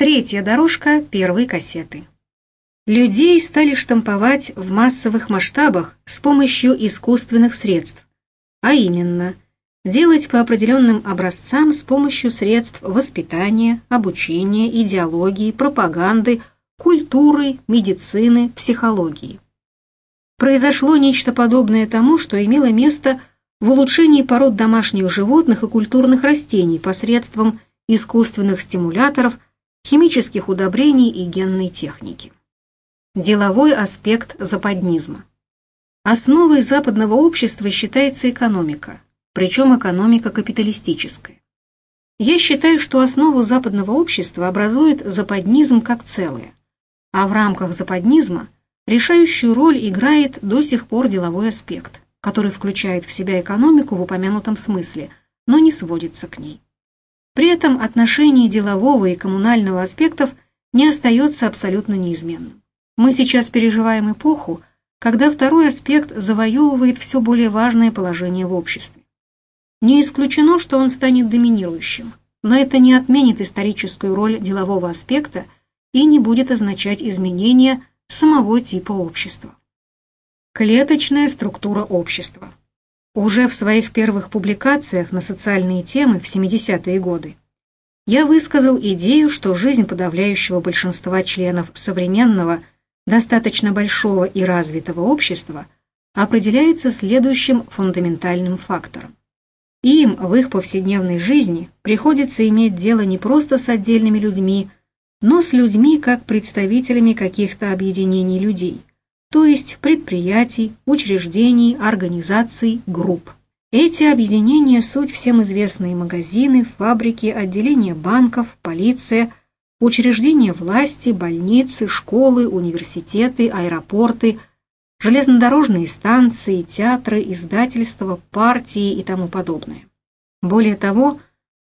Третья дорожка первой кассеты. Людей стали штамповать в массовых масштабах с помощью искусственных средств, а именно делать по определенным образцам с помощью средств воспитания, обучения, идеологии, пропаганды, культуры, медицины, психологии. Произошло нечто подобное тому, что имело место в улучшении пород домашних животных и культурных растений посредством искусственных стимуляторов, химических удобрений и генной техники. Деловой аспект западнизма. Основой западного общества считается экономика, причем экономика капиталистическая. Я считаю, что основу западного общества образует западнизм как целое, а в рамках западнизма решающую роль играет до сих пор деловой аспект, который включает в себя экономику в упомянутом смысле, но не сводится к ней. При этом отношение делового и коммунального аспектов не остается абсолютно неизменным. Мы сейчас переживаем эпоху, когда второй аспект завоевывает все более важное положение в обществе. Не исключено, что он станет доминирующим, но это не отменит историческую роль делового аспекта и не будет означать изменения самого типа общества. Клеточная структура общества. Уже в своих первых публикациях на социальные темы в 70-е годы я высказал идею, что жизнь подавляющего большинства членов современного, достаточно большого и развитого общества определяется следующим фундаментальным фактором. Им в их повседневной жизни приходится иметь дело не просто с отдельными людьми, но с людьми как представителями каких-то объединений людей, то есть предприятий, учреждений, организаций, групп. Эти объединения – суть всем известные магазины, фабрики, отделения банков, полиция, учреждения власти, больницы, школы, университеты, аэропорты – железнодорожные станции, театры, издательства, партии и тому подобное. Более того,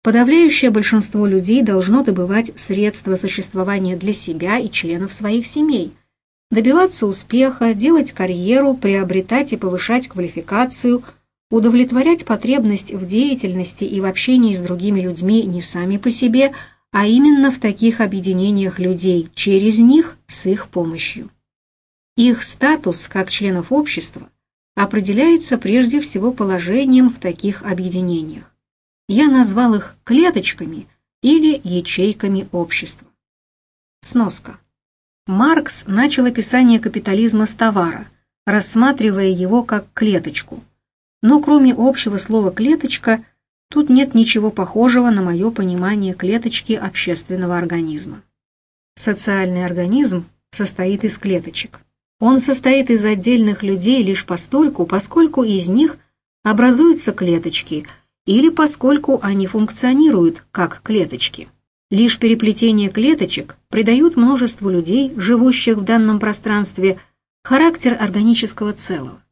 подавляющее большинство людей должно добывать средства существования для себя и членов своих семей, добиваться успеха, делать карьеру, приобретать и повышать квалификацию, удовлетворять потребность в деятельности и в общении с другими людьми не сами по себе, а именно в таких объединениях людей, через них, с их помощью. Их статус как членов общества определяется прежде всего положением в таких объединениях. Я назвал их клеточками или ячейками общества. Сноска. Маркс начал описание капитализма с товара, рассматривая его как клеточку. Но кроме общего слова «клеточка», тут нет ничего похожего на мое понимание клеточки общественного организма. Социальный организм состоит из клеточек. Он состоит из отдельных людей лишь постольку, поскольку из них образуются клеточки, или поскольку они функционируют как клеточки. Лишь переплетение клеточек придают множеству людей, живущих в данном пространстве, характер органического целого.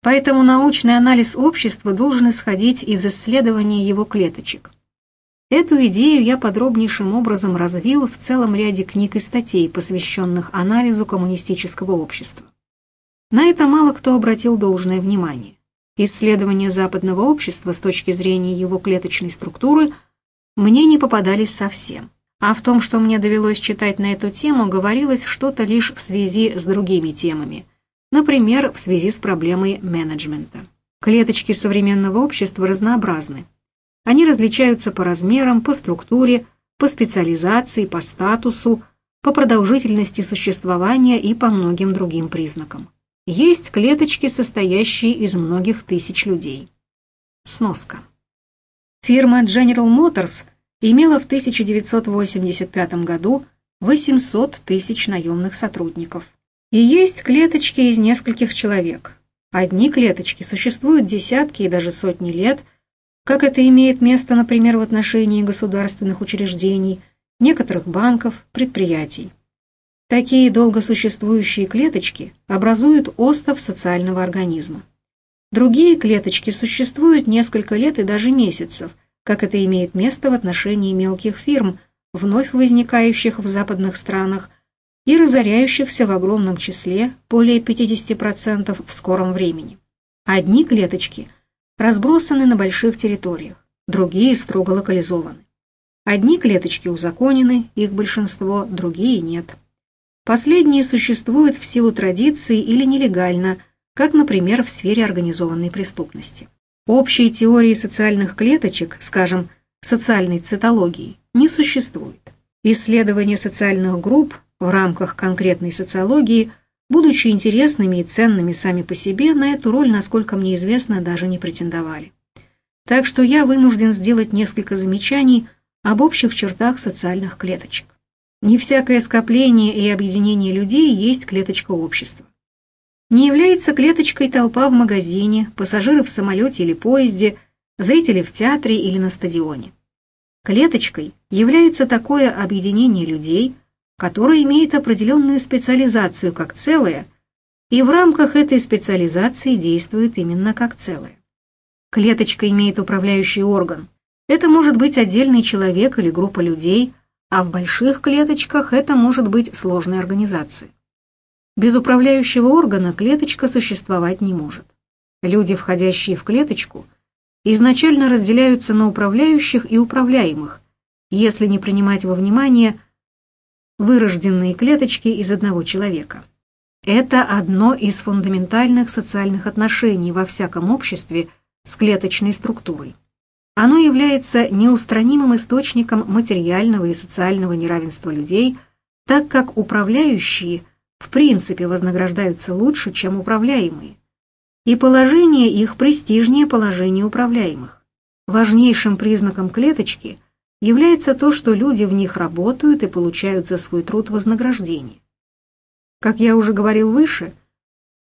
Поэтому научный анализ общества должен исходить из исследования его клеточек. Эту идею я подробнейшим образом развил в целом ряде книг и статей, посвященных анализу коммунистического общества. На это мало кто обратил должное внимание. Исследования западного общества с точки зрения его клеточной структуры мне не попадались совсем. А в том, что мне довелось читать на эту тему, говорилось что-то лишь в связи с другими темами. Например, в связи с проблемой менеджмента. Клеточки современного общества разнообразны. Они различаются по размерам, по структуре, по специализации, по статусу, по продолжительности существования и по многим другим признакам. Есть клеточки, состоящие из многих тысяч людей. Сноска. Фирма General Motors имела в 1985 году 800 тысяч наемных сотрудников. И есть клеточки из нескольких человек. Одни клеточки существуют десятки и даже сотни лет – как это имеет место, например, в отношении государственных учреждений, некоторых банков, предприятий. Такие долгосуществующие клеточки образуют остов социального организма. Другие клеточки существуют несколько лет и даже месяцев, как это имеет место в отношении мелких фирм, вновь возникающих в западных странах и разоряющихся в огромном числе, более 50% в скором времени. Одни клеточки – разбросаны на больших территориях, другие строго локализованы. Одни клеточки узаконены, их большинство, другие нет. Последние существуют в силу традиции или нелегально, как, например, в сфере организованной преступности. Общей теории социальных клеточек, скажем, социальной цитологии, не существует. Исследования социальных групп в рамках конкретной социологии, будучи интересными и ценными сами по себе, на эту роль, насколько мне известно, даже не претендовали. Так что я вынужден сделать несколько замечаний об общих чертах социальных клеточек. Не всякое скопление и объединение людей есть клеточка общества. Не является клеточкой толпа в магазине, пассажиры в самолете или поезде, зрители в театре или на стадионе. Клеточкой является такое объединение людей, которое имеет определенную специализацию как целое, и в рамках этой специализации действует именно как целое. Клеточка имеет управляющий орган. Это может быть отдельный человек или группа людей, а в больших клеточках это может быть сложная организация. Без управляющего органа клеточка существовать не может. Люди, входящие в клеточку – изначально разделяются на управляющих и управляемых, если не принимать во внимание вырожденные клеточки из одного человека. Это одно из фундаментальных социальных отношений во всяком обществе с клеточной структурой. Оно является неустранимым источником материального и социального неравенства людей, так как управляющие в принципе вознаграждаются лучше, чем управляемые и положение их престижнее положения управляемых. Важнейшим признаком клеточки является то, что люди в них работают и получают за свой труд вознаграждение. Как я уже говорил выше,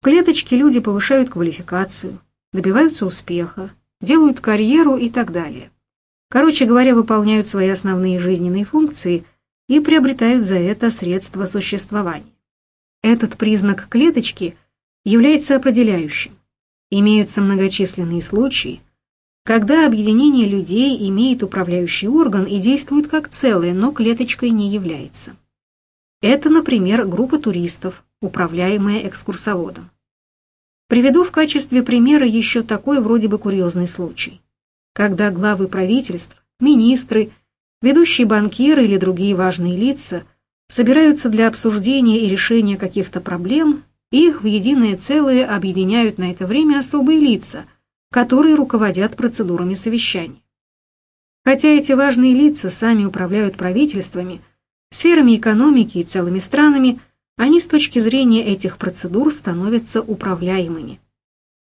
в клеточке люди повышают квалификацию, добиваются успеха, делают карьеру и так далее. Короче говоря, выполняют свои основные жизненные функции и приобретают за это средства существования. Этот признак клеточки является определяющим. Имеются многочисленные случаи, когда объединение людей имеет управляющий орган и действует как целое, но клеточкой не является. Это, например, группа туристов, управляемая экскурсоводом. Приведу в качестве примера еще такой вроде бы курьезный случай. Когда главы правительств, министры, ведущие банкиры или другие важные лица собираются для обсуждения и решения каких-то проблем, их в единое целое объединяют на это время особые лица, которые руководят процедурами совещаний. Хотя эти важные лица сами управляют правительствами, сферами экономики и целыми странами, они с точки зрения этих процедур становятся управляемыми.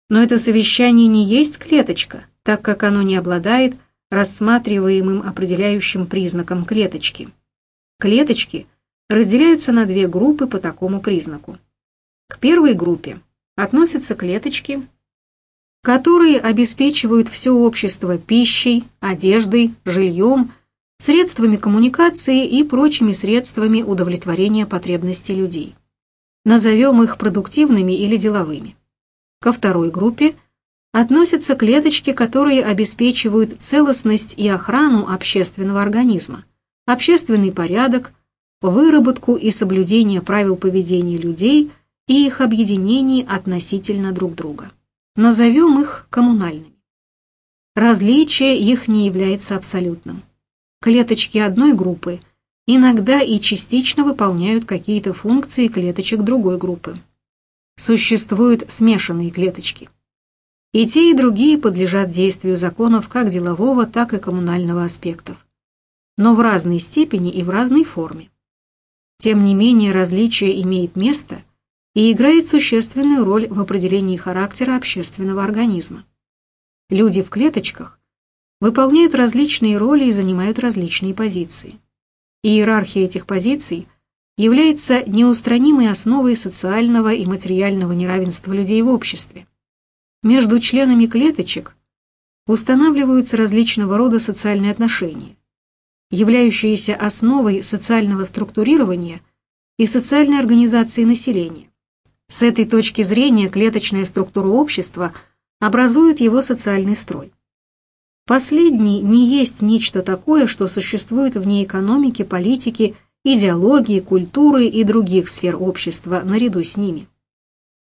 Но это совещание не есть клеточка, так как оно не обладает рассматриваемым определяющим признаком клеточки. Клеточки разделяются на две группы по такому признаку. К первой группе относятся клеточки, которые обеспечивают все общество пищей, одеждой, жильем, средствами коммуникации и прочими средствами удовлетворения потребностей людей. Назовем их продуктивными или деловыми. Ко второй группе относятся клеточки, которые обеспечивают целостность и охрану общественного организма, общественный порядок, выработку и соблюдение правил поведения людей – и их объединений относительно друг друга. Назовем их коммунальными. Различие их не является абсолютным. Клеточки одной группы иногда и частично выполняют какие-то функции клеточек другой группы. Существуют смешанные клеточки. И те, и другие подлежат действию законов как делового, так и коммунального аспектов. Но в разной степени и в разной форме. Тем не менее, различие имеет место – и играет существенную роль в определении характера общественного организма. Люди в клеточках выполняют различные роли и занимают различные позиции. Иерархия этих позиций является неустранимой основой социального и материального неравенства людей в обществе. Между членами клеточек устанавливаются различного рода социальные отношения, являющиеся основой социального структурирования и социальной организации населения. С этой точки зрения клеточная структура общества образует его социальный строй. Последний не есть нечто такое, что существует вне экономики, политики, идеологии, культуры и других сфер общества наряду с ними.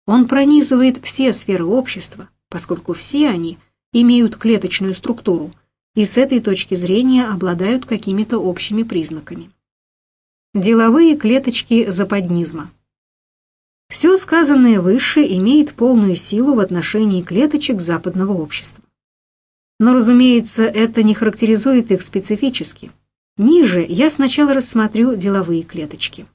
Он пронизывает все сферы общества, поскольку все они имеют клеточную структуру и с этой точки зрения обладают какими-то общими признаками. Деловые клеточки западнизма. Все сказанное выше имеет полную силу в отношении клеточек западного общества. Но, разумеется, это не характеризует их специфически. Ниже я сначала рассмотрю деловые клеточки.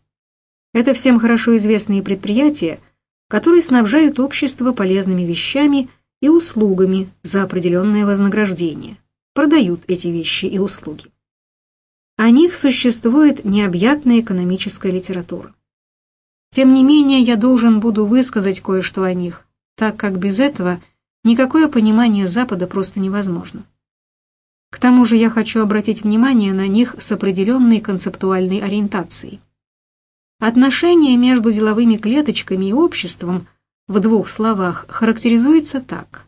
Это всем хорошо известные предприятия, которые снабжают общество полезными вещами и услугами за определенное вознаграждение, продают эти вещи и услуги. О них существует необъятная экономическая литература. Тем не менее, я должен буду высказать кое-что о них, так как без этого никакое понимание Запада просто невозможно. К тому же я хочу обратить внимание на них с определенной концептуальной ориентацией. Отношение между деловыми клеточками и обществом в двух словах характеризуется так.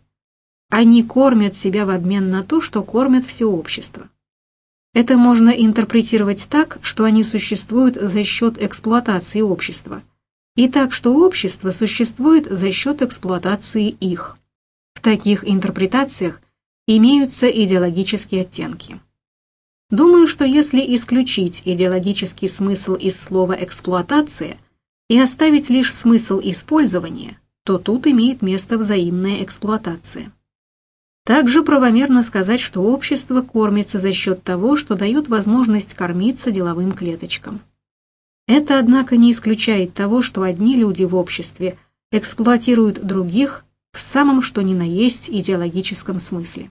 Они кормят себя в обмен на то, что кормят все общество. Это можно интерпретировать так, что они существуют за счет эксплуатации общества, и так, что общество существует за счет эксплуатации их. В таких интерпретациях имеются идеологические оттенки. Думаю, что если исключить идеологический смысл из слова «эксплуатация» и оставить лишь смысл использования, то тут имеет место взаимная эксплуатация. Также правомерно сказать, что общество кормится за счет того, что дает возможность кормиться деловым клеточкам. Это, однако, не исключает того, что одни люди в обществе эксплуатируют других в самом что ни на есть идеологическом смысле.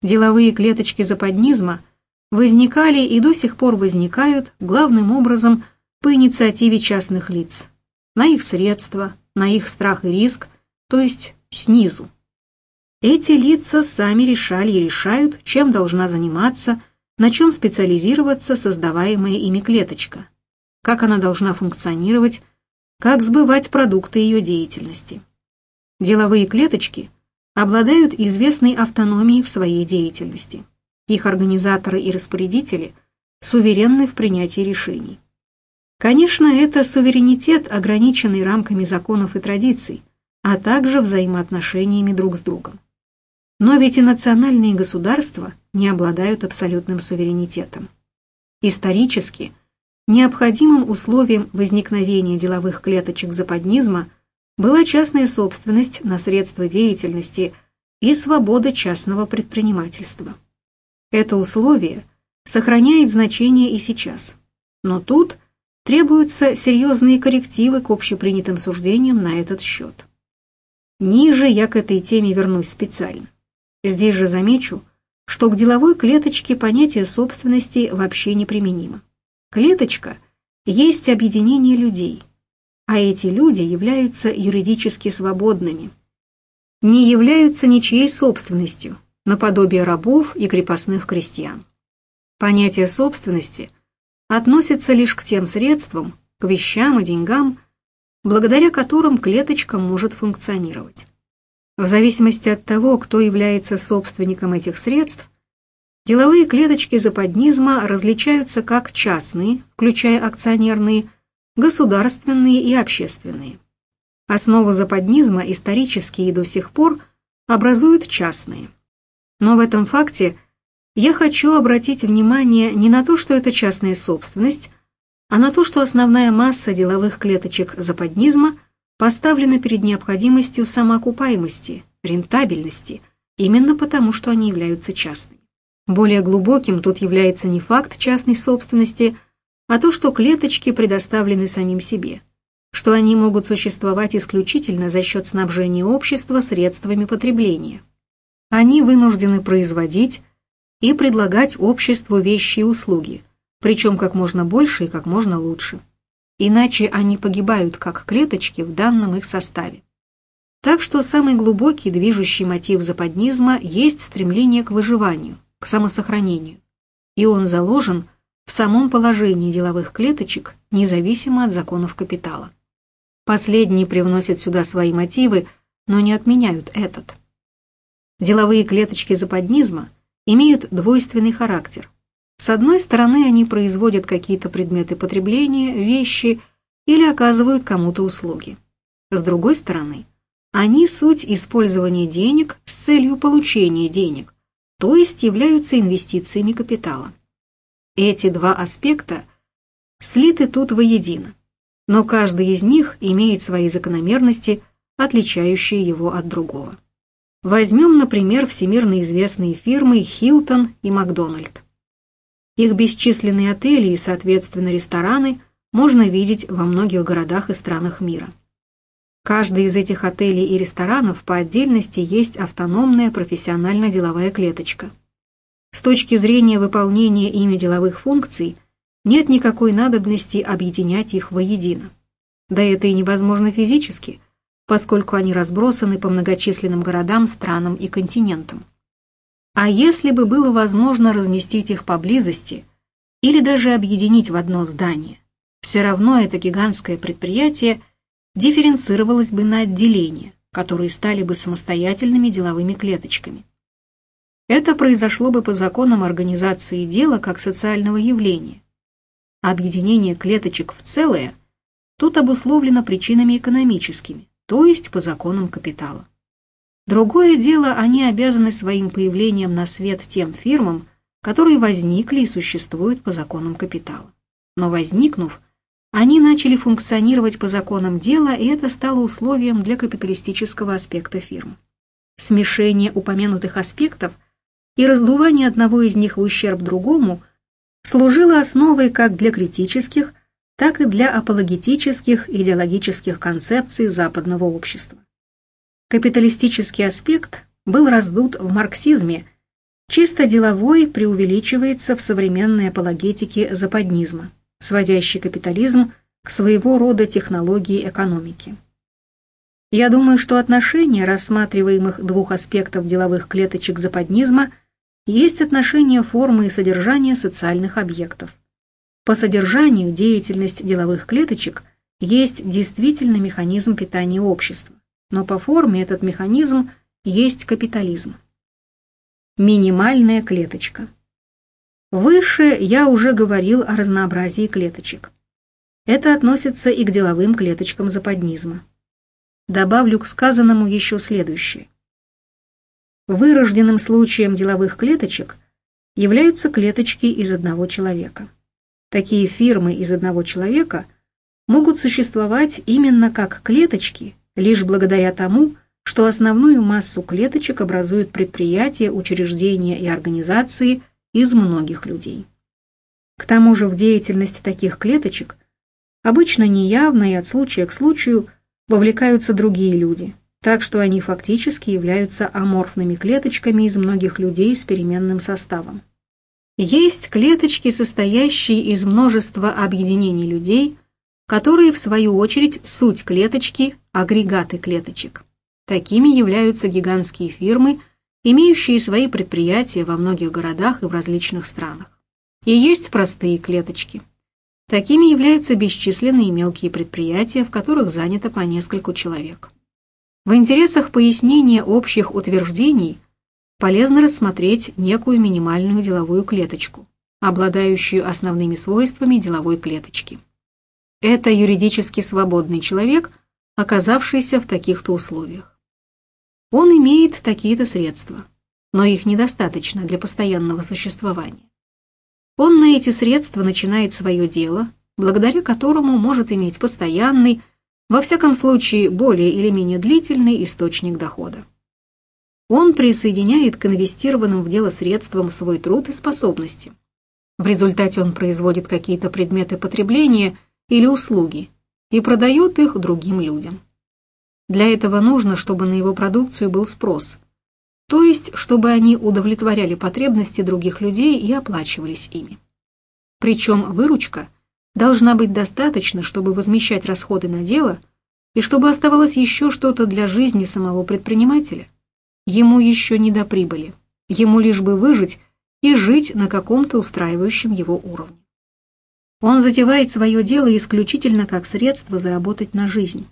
Деловые клеточки западнизма возникали и до сих пор возникают главным образом по инициативе частных лиц, на их средства, на их страх и риск, то есть снизу. Эти лица сами решали и решают, чем должна заниматься, на чем специализироваться создаваемая ими клеточка, как она должна функционировать, как сбывать продукты ее деятельности. Деловые клеточки – обладают известной автономией в своей деятельности. Их организаторы и распорядители суверенны в принятии решений. Конечно, это суверенитет, ограниченный рамками законов и традиций, а также взаимоотношениями друг с другом. Но ведь и национальные государства не обладают абсолютным суверенитетом. Исторически, необходимым условием возникновения деловых клеточек западнизма – была частная собственность на средства деятельности и свобода частного предпринимательства. Это условие сохраняет значение и сейчас, но тут требуются серьезные коррективы к общепринятым суждениям на этот счет. Ниже я к этой теме вернусь специально. Здесь же замечу, что к деловой клеточке понятие собственности вообще неприменимо. Клеточка есть объединение людей – а эти люди являются юридически свободными, не являются ничьей собственностью, наподобие рабов и крепостных крестьян. Понятие собственности относится лишь к тем средствам, к вещам и деньгам, благодаря которым клеточка может функционировать. В зависимости от того, кто является собственником этих средств, деловые клеточки западнизма различаются как частные, включая акционерные, государственные и общественные. Основу западнизма исторически и до сих пор образуют частные. Но в этом факте я хочу обратить внимание не на то, что это частная собственность, а на то, что основная масса деловых клеточек западнизма поставлена перед необходимостью самоокупаемости, рентабельности, именно потому, что они являются частными. Более глубоким тут является не факт частной собственности – а то, что клеточки предоставлены самим себе, что они могут существовать исключительно за счет снабжения общества средствами потребления. Они вынуждены производить и предлагать обществу вещи и услуги, причем как можно больше и как можно лучше. Иначе они погибают как клеточки в данном их составе. Так что самый глубокий движущий мотив западнизма есть стремление к выживанию, к самосохранению. И он заложен в самом положении деловых клеточек, независимо от законов капитала. Последние привносят сюда свои мотивы, но не отменяют этот. Деловые клеточки западнизма имеют двойственный характер. С одной стороны, они производят какие-то предметы потребления, вещи или оказывают кому-то услуги. С другой стороны, они суть использования денег с целью получения денег, то есть являются инвестициями капитала. Эти два аспекта слиты тут воедино, но каждый из них имеет свои закономерности, отличающие его от другого. Возьмем, например, всемирно известные фирмы Хилтон и Макдональд. Их бесчисленные отели и, соответственно, рестораны можно видеть во многих городах и странах мира. Каждый из этих отелей и ресторанов по отдельности есть автономная профессионально-деловая клеточка. С точки зрения выполнения ими деловых функций нет никакой надобности объединять их воедино. Да это и невозможно физически, поскольку они разбросаны по многочисленным городам, странам и континентам. А если бы было возможно разместить их поблизости или даже объединить в одно здание, все равно это гигантское предприятие дифференцировалось бы на отделения, которые стали бы самостоятельными деловыми клеточками. Это произошло бы по законам организации дела как социального явления. Объединение клеточек в целое тут обусловлено причинами экономическими, то есть по законам капитала. Другое дело, они обязаны своим появлением на свет тем фирмам, которые возникли и существуют по законам капитала. Но возникнув, они начали функционировать по законам дела, и это стало условием для капиталистического аспекта фирм. Смешение упомянутых аспектов и раздувание одного из них в ущерб другому служило основой как для критических, так и для апологетических идеологических концепций западного общества. Капиталистический аспект был раздут в марксизме, чисто деловой преувеличивается в современной апологетике западнизма, сводящей капитализм к своего рода технологии экономики. Я думаю, что отношение рассматриваемых двух аспектов деловых клеточек западнизма есть отношение формы и содержания социальных объектов. По содержанию деятельность деловых клеточек есть действительно механизм питания общества, но по форме этот механизм есть капитализм. Минимальная клеточка. Выше я уже говорил о разнообразии клеточек. Это относится и к деловым клеточкам западнизма. Добавлю к сказанному еще следующее. Вырожденным случаем деловых клеточек являются клеточки из одного человека. Такие фирмы из одного человека могут существовать именно как клеточки, лишь благодаря тому, что основную массу клеточек образуют предприятия, учреждения и организации из многих людей. К тому же в деятельности таких клеточек обычно неявно и от случая к случаю вовлекаются другие люди, так что они фактически являются аморфными клеточками из многих людей с переменным составом. Есть клеточки, состоящие из множества объединений людей, которые, в свою очередь, суть клеточки – агрегаты клеточек. Такими являются гигантские фирмы, имеющие свои предприятия во многих городах и в различных странах. И есть простые клеточки. Такими являются бесчисленные мелкие предприятия, в которых занято по нескольку человек. В интересах пояснения общих утверждений – полезно рассмотреть некую минимальную деловую клеточку, обладающую основными свойствами деловой клеточки. Это юридически свободный человек, оказавшийся в таких-то условиях. Он имеет такие-то средства, но их недостаточно для постоянного существования. Он на эти средства начинает свое дело, благодаря которому может иметь постоянный, во всяком случае более или менее длительный источник дохода. Он присоединяет к инвестированным в дело средствам свой труд и способности. В результате он производит какие-то предметы потребления или услуги и продает их другим людям. Для этого нужно, чтобы на его продукцию был спрос, то есть чтобы они удовлетворяли потребности других людей и оплачивались ими. Причем выручка должна быть достаточно, чтобы возмещать расходы на дело и чтобы оставалось еще что-то для жизни самого предпринимателя – Ему еще не до прибыли. Ему лишь бы выжить и жить на каком-то устраивающем его уровне. Он затевает свое дело исключительно как средство заработать на жизнь.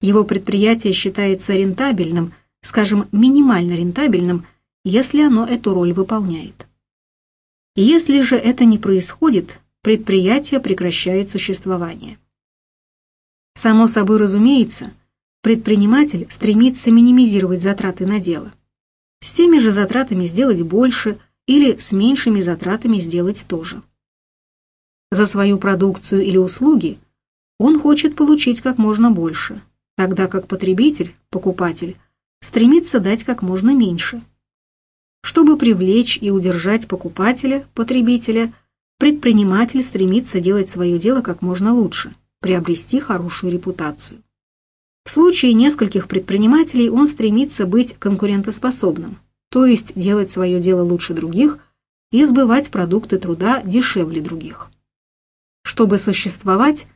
Его предприятие считается рентабельным, скажем, минимально рентабельным, если оно эту роль выполняет. Если же это не происходит, предприятие прекращает существование. Само собой разумеется, предприниматель стремится минимизировать затраты на дело. с теми же затратами сделать больше или с меньшими затратами сделать то же. За свою продукцию или услуги он хочет получить как можно больше, тогда как потребитель, покупатель, стремится дать как можно меньше. Чтобы привлечь и удержать покупателя, потребителя, предприниматель стремится делать свое дело как можно лучше, приобрести хорошую репутацию. В случае нескольких предпринимателей он стремится быть конкурентоспособным, то есть делать свое дело лучше других и сбывать продукты труда дешевле других. Чтобы существовать,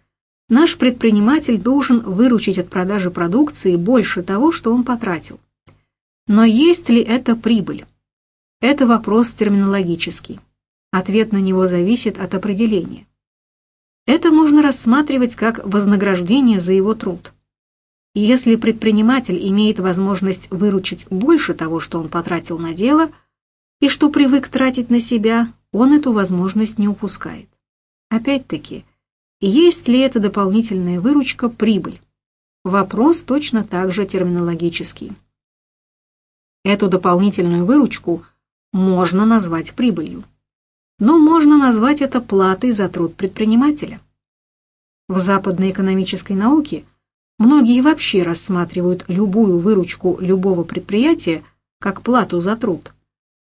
наш предприниматель должен выручить от продажи продукции больше того, что он потратил. Но есть ли это прибыль? Это вопрос терминологический. Ответ на него зависит от определения. Это можно рассматривать как вознаграждение за его труд. Если предприниматель имеет возможность выручить больше того, что он потратил на дело, и что привык тратить на себя, он эту возможность не упускает. Опять-таки, есть ли эта дополнительная выручка прибыль? Вопрос точно так же терминологический. Эту дополнительную выручку можно назвать прибылью. Но можно назвать это платой за труд предпринимателя. В западной экономической науке – Многие вообще рассматривают любую выручку любого предприятия как плату за труд,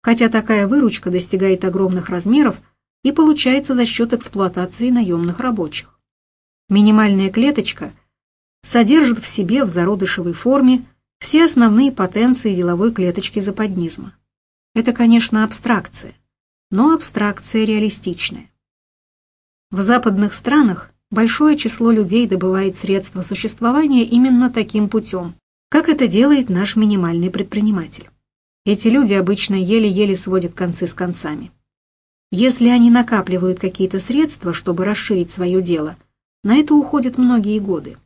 хотя такая выручка достигает огромных размеров и получается за счет эксплуатации наемных рабочих. Минимальная клеточка содержит в себе в зародышевой форме все основные потенции деловой клеточки западнизма. Это, конечно, абстракция, но абстракция реалистичная. В западных странах большое число людей добывает средства существования именно таким путем, как это делает наш минимальный предприниматель. Эти люди обычно еле-еле сводят концы с концами. Если они накапливают какие-то средства, чтобы расширить свое дело, на это уходят многие годы.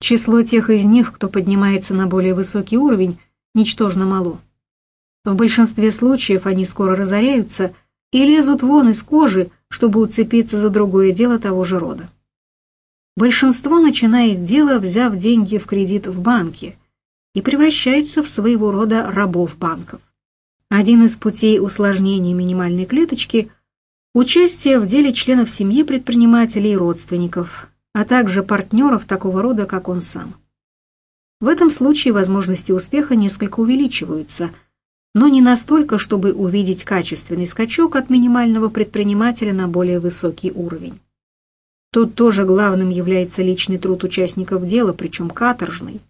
Число тех из них, кто поднимается на более высокий уровень, ничтожно мало. В большинстве случаев они скоро разоряются и лезут вон из кожи, чтобы уцепиться за другое дело того же рода. Большинство начинает дело, взяв деньги в кредит в банке, и превращается в своего рода рабов банков. Один из путей усложнения минимальной клеточки – участие в деле членов семьи предпринимателей и родственников, а также партнеров такого рода, как он сам. В этом случае возможности успеха несколько увеличиваются – но не настолько, чтобы увидеть качественный скачок от минимального предпринимателя на более высокий уровень. Тут тоже главным является личный труд участников дела, причем каторжный.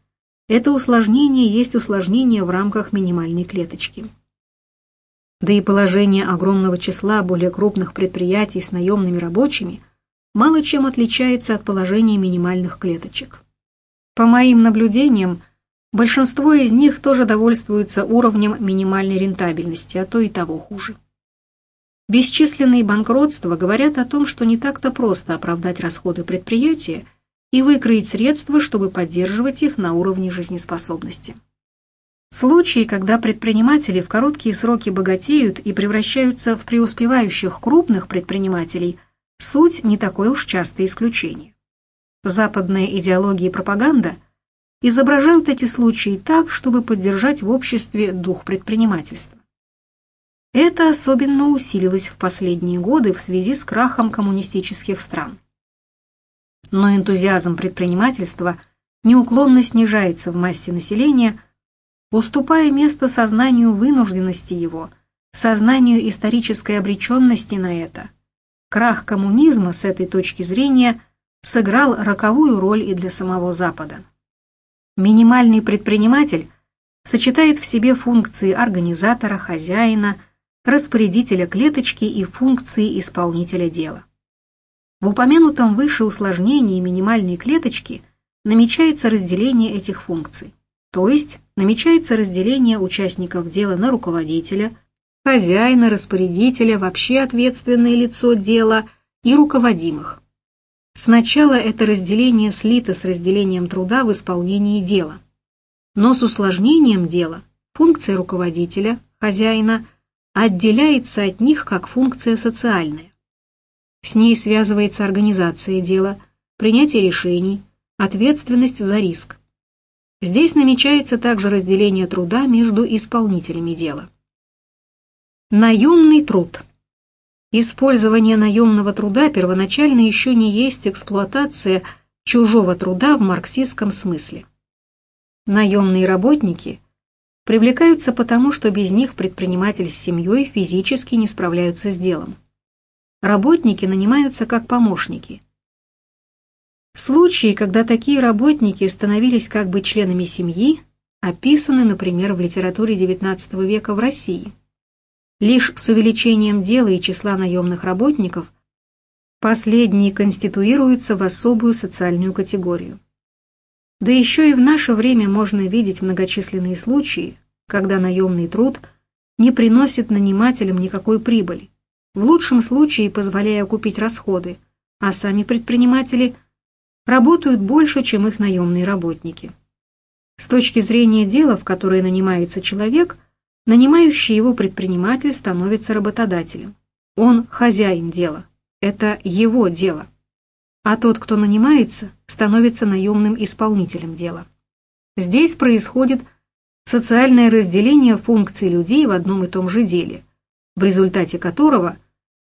Это усложнение есть усложнение в рамках минимальной клеточки. Да и положение огромного числа более крупных предприятий с наемными рабочими мало чем отличается от положения минимальных клеточек. По моим наблюдениям, Большинство из них тоже довольствуются уровнем минимальной рентабельности, а то и того хуже. Бесчисленные банкротства говорят о том, что не так-то просто оправдать расходы предприятия и выкроить средства, чтобы поддерживать их на уровне жизнеспособности. Случаи, когда предприниматели в короткие сроки богатеют и превращаются в преуспевающих крупных предпринимателей, суть не такое уж частое исключение. Западная идеология и пропаганда – изображают эти случаи так, чтобы поддержать в обществе дух предпринимательства. Это особенно усилилось в последние годы в связи с крахом коммунистических стран. Но энтузиазм предпринимательства неуклонно снижается в массе населения, уступая место сознанию вынужденности его, сознанию исторической обреченности на это. Крах коммунизма с этой точки зрения сыграл роковую роль и для самого Запада. Минимальный предприниматель сочетает в себе функции организатора, хозяина, распорядителя клеточки и функции исполнителя дела. В упомянутом выше усложнении минимальной клеточки намечается разделение этих функций, то есть намечается разделение участников дела на руководителя, хозяина, распорядителя, вообще ответственное лицо дела и руководимых. Сначала это разделение слито с разделением труда в исполнении дела. Но с усложнением дела функция руководителя, хозяина, отделяется от них как функция социальная. С ней связывается организация дела, принятие решений, ответственность за риск. Здесь намечается также разделение труда между исполнителями дела. Наемный труд. Использование наемного труда первоначально еще не есть эксплуатация чужого труда в марксистском смысле. Наемные работники привлекаются потому, что без них предприниматель с семьей физически не справляются с делом. Работники нанимаются как помощники. Случаи, когда такие работники становились как бы членами семьи, описаны, например, в литературе XIX века в России. Лишь с увеличением дела и числа наемных работников последние конституируются в особую социальную категорию. Да еще и в наше время можно видеть многочисленные случаи, когда наемный труд не приносит нанимателям никакой прибыли, в лучшем случае позволяя купить расходы, а сами предприниматели работают больше, чем их наемные работники. С точки зрения дела, в которое нанимается человек, нанимающий его предприниматель становится работодателем. Он хозяин дела. Это его дело а тот, кто нанимается, становится наемным исполнителем дела. Здесь происходит социальное разделение функций людей в одном и том же деле, в результате которого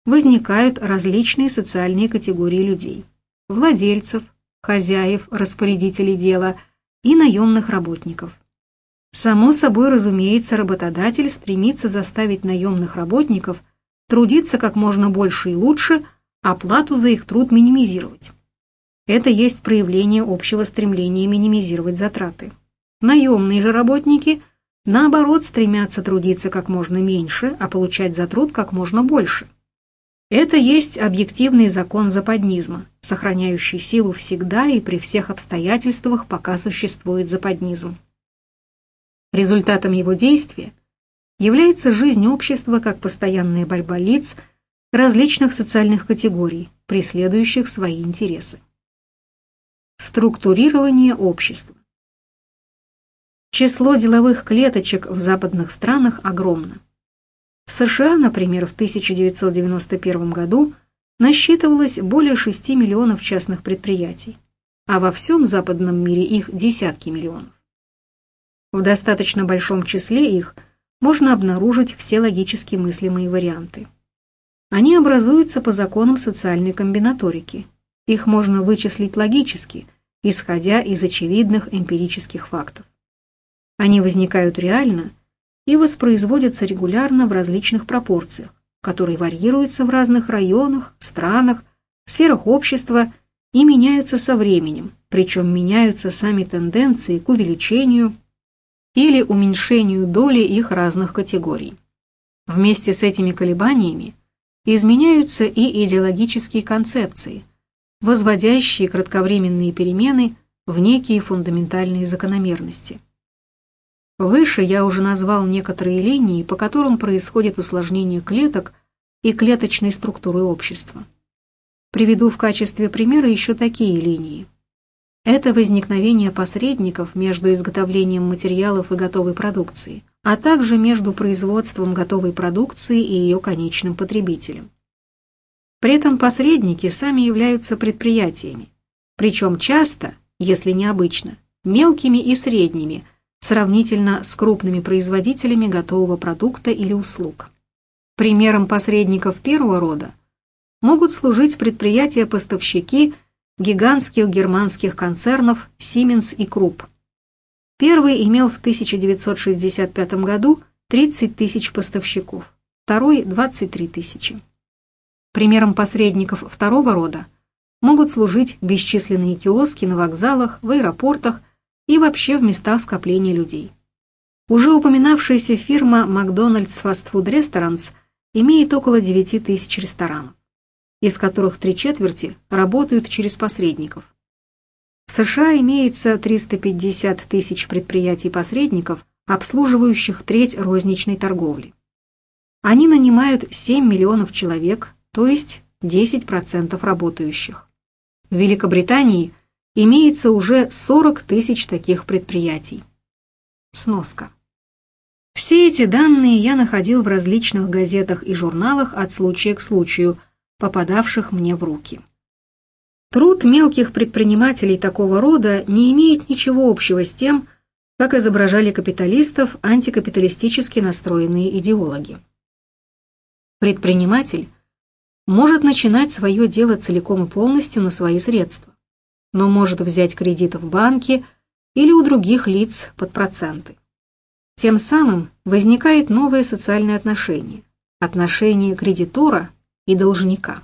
возникают различные социальные категории людей – владельцев, хозяев, распорядителей дела и наемных работников. Само собой, разумеется, работодатель стремится заставить наемных работников трудиться как можно больше и лучше – оплату за их труд минимизировать. Это есть проявление общего стремления минимизировать затраты. Наемные же работники, наоборот, стремятся трудиться как можно меньше, а получать за труд как можно больше. Это есть объективный закон западнизма, сохраняющий силу всегда и при всех обстоятельствах, пока существует западнизм. Результатом его действия является жизнь общества как постоянная борьба лиц – различных социальных категорий, преследующих свои интересы. Структурирование общества. Число деловых клеточек в западных странах огромно. В США, например, в 1991 году насчитывалось более 6 миллионов частных предприятий, а во всем западном мире их десятки миллионов. В достаточно большом числе их можно обнаружить все логически мыслимые варианты. Они образуются по законам социальной комбинаторики. Их можно вычислить логически, исходя из очевидных эмпирических фактов. Они возникают реально и воспроизводятся регулярно в различных пропорциях, которые варьируются в разных районах, странах, сферах общества и меняются со временем, причем меняются сами тенденции к увеличению или уменьшению доли их разных категорий. Вместе с этими колебаниями изменяются и идеологические концепции, возводящие кратковременные перемены в некие фундаментальные закономерности. Выше я уже назвал некоторые линии, по которым происходит усложнение клеток и клеточной структуры общества. Приведу в качестве примера еще такие линии. Это возникновение посредников между изготовлением материалов и готовой продукцией, а также между производством готовой продукции и ее конечным потребителем. При этом посредники сами являются предприятиями, причем часто, если не обычно, мелкими и средними, сравнительно с крупными производителями готового продукта или услуг. Примером посредников первого рода могут служить предприятия-поставщики гигантских германских концернов Siemens и Krupp, Первый имел в 1965 году 30 тысяч поставщиков, второй – 23 тысячи. Примером посредников второго рода могут служить бесчисленные киоски на вокзалах, в аэропортах и вообще в местах скопления людей. Уже упоминавшаяся фирма Fast Food Restaurants имеет около 9 тысяч ресторанов, из которых три четверти работают через посредников. В США имеется 350 тысяч предприятий-посредников, обслуживающих треть розничной торговли. Они нанимают 7 миллионов человек, то есть 10% работающих. В Великобритании имеется уже 40 тысяч таких предприятий. Сноска. Все эти данные я находил в различных газетах и журналах от случая к случаю, попадавших мне в руки. Труд мелких предпринимателей такого рода не имеет ничего общего с тем, как изображали капиталистов антикапиталистически настроенные идеологи. Предприниматель может начинать свое дело целиком и полностью на свои средства, но может взять кредит в банке или у других лиц под проценты. Тем самым возникает новое социальное отношение – отношение кредитора и должника.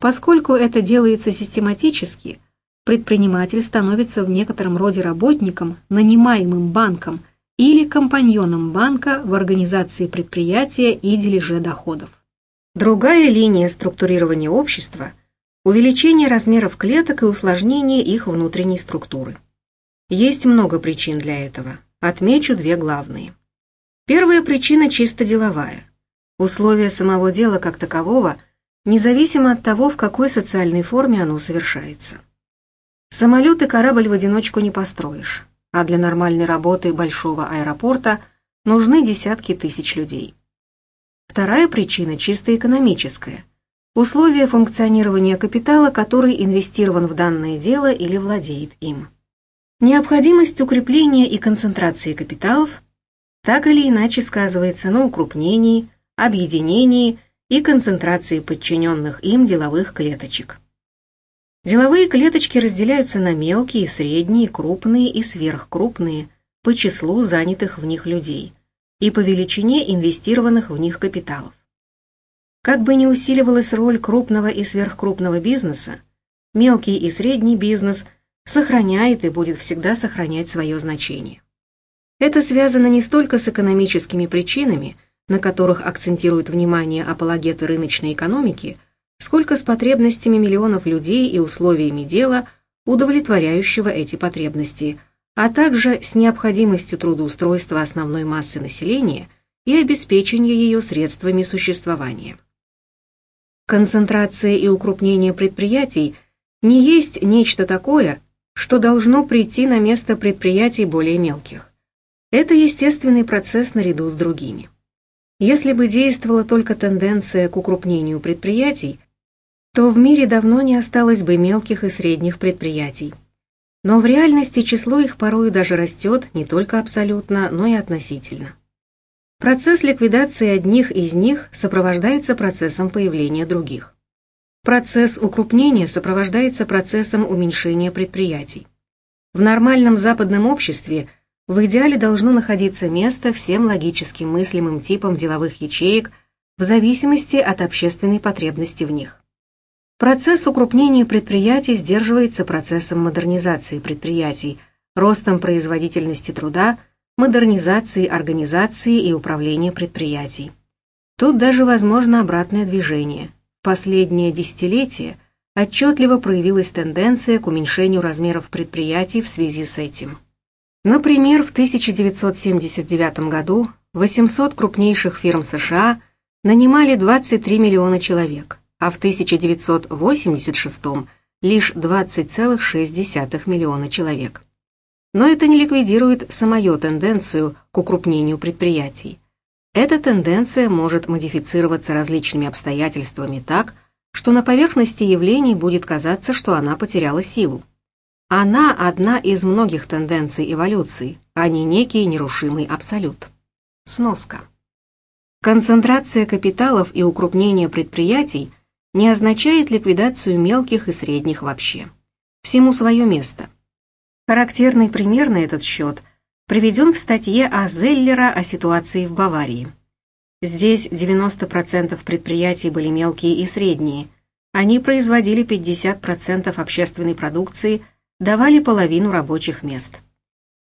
Поскольку это делается систематически, предприниматель становится в некотором роде работником, нанимаемым банком или компаньоном банка в организации предприятия и дележе доходов. Другая линия структурирования общества – увеличение размеров клеток и усложнение их внутренней структуры. Есть много причин для этого. Отмечу две главные. Первая причина чисто деловая. Условия самого дела как такового независимо от того, в какой социальной форме оно совершается. Самолет и корабль в одиночку не построишь, а для нормальной работы большого аэропорта нужны десятки тысяч людей. Вторая причина чисто экономическая. Условия функционирования капитала, который инвестирован в данное дело или владеет им. Необходимость укрепления и концентрации капиталов так или иначе сказывается на укрупнении, объединении и концентрации подчиненных им деловых клеточек. Деловые клеточки разделяются на мелкие, средние, крупные и сверхкрупные по числу занятых в них людей и по величине инвестированных в них капиталов. Как бы ни усиливалась роль крупного и сверхкрупного бизнеса, мелкий и средний бизнес сохраняет и будет всегда сохранять свое значение. Это связано не столько с экономическими причинами, на которых акцентируют внимание апологеты рыночной экономики, сколько с потребностями миллионов людей и условиями дела, удовлетворяющего эти потребности, а также с необходимостью трудоустройства основной массы населения и обеспечения ее средствами существования. Концентрация и укрупнение предприятий не есть нечто такое, что должно прийти на место предприятий более мелких. Это естественный процесс наряду с другими. Если бы действовала только тенденция к укрупнению предприятий, то в мире давно не осталось бы мелких и средних предприятий. Но в реальности число их порой даже растет не только абсолютно, но и относительно. Процесс ликвидации одних из них сопровождается процессом появления других. Процесс укрупнения сопровождается процессом уменьшения предприятий. В нормальном западном обществе – в идеале должно находиться место всем логически мыслимым типам деловых ячеек в зависимости от общественной потребности в них. Процесс укрупнения предприятий сдерживается процессом модернизации предприятий, ростом производительности труда, модернизацией организации и управления предприятий. Тут даже возможно обратное движение. Последнее десятилетие отчетливо проявилась тенденция к уменьшению размеров предприятий в связи с этим. Например, в 1979 году 800 крупнейших фирм США нанимали 23 миллиона человек, а в 1986 лишь 20,6 миллиона человек. Но это не ликвидирует самую тенденцию к укрупнению предприятий. Эта тенденция может модифицироваться различными обстоятельствами так, что на поверхности явлений будет казаться, что она потеряла силу. Она одна из многих тенденций эволюции, а не некий нерушимый абсолют. Сноска. Концентрация капиталов и укрупнение предприятий не означает ликвидацию мелких и средних вообще. Всему свое место. Характерный пример на этот счет приведен в статье А. О ситуации в Баварии. Здесь 90% предприятий были мелкие и средние. Они производили 50% общественной продукции – давали половину рабочих мест.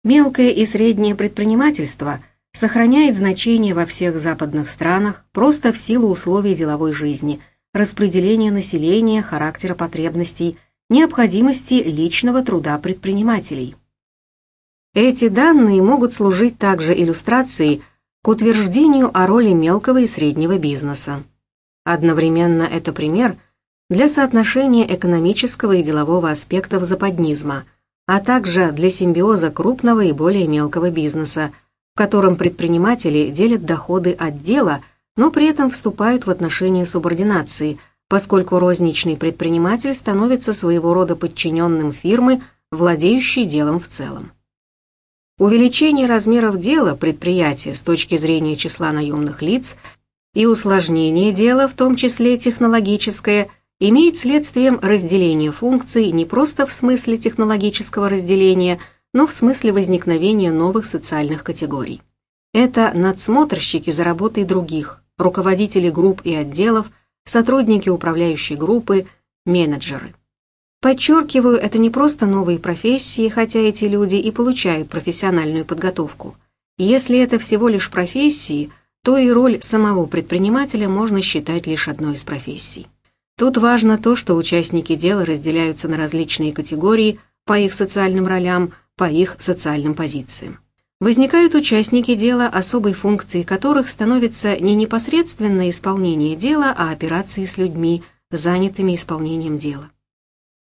Мелкое и среднее предпринимательство сохраняет значение во всех западных странах просто в силу условий деловой жизни, распределения населения, характера потребностей, необходимости личного труда предпринимателей. Эти данные могут служить также иллюстрацией к утверждению о роли мелкого и среднего бизнеса. Одновременно это пример – для соотношения экономического и делового аспектов западнизма, а также для симбиоза крупного и более мелкого бизнеса, в котором предприниматели делят доходы от дела, но при этом вступают в отношения субординации, поскольку розничный предприниматель становится своего рода подчиненным фирмы, владеющей делом в целом. увеличение размеров дела предприятия с точки зрения числа наемных лиц и усложнение дела, в том числе технологическое, имеет следствием разделение функций не просто в смысле технологического разделения, но в смысле возникновения новых социальных категорий. Это надсмотрщики за работой других, руководители групп и отделов, сотрудники управляющей группы, менеджеры. Подчеркиваю, это не просто новые профессии, хотя эти люди и получают профессиональную подготовку. Если это всего лишь профессии, то и роль самого предпринимателя можно считать лишь одной из профессий. Тут важно то, что участники дела разделяются на различные категории по их социальным ролям, по их социальным позициям. Возникают участники дела, особой функцией которых становится не непосредственное исполнение дела, а операции с людьми, занятыми исполнением дела.